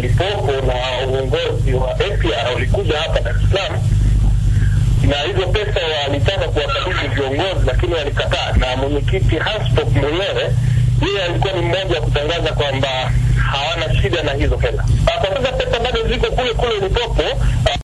Lipopo na uongozi wa APR ulikuja hapa Dar es Salaam na hizo pesa walitaka kuwakabidhi viongozi, lakini walikataa, na mwenyekiti Hanspop mwenyewe yeye alikuwa ni mmoja wa kutangaza kwamba hawana shida na hizo hela. Ah, kwa sasa pesa bado ziko kule kule Lipopo,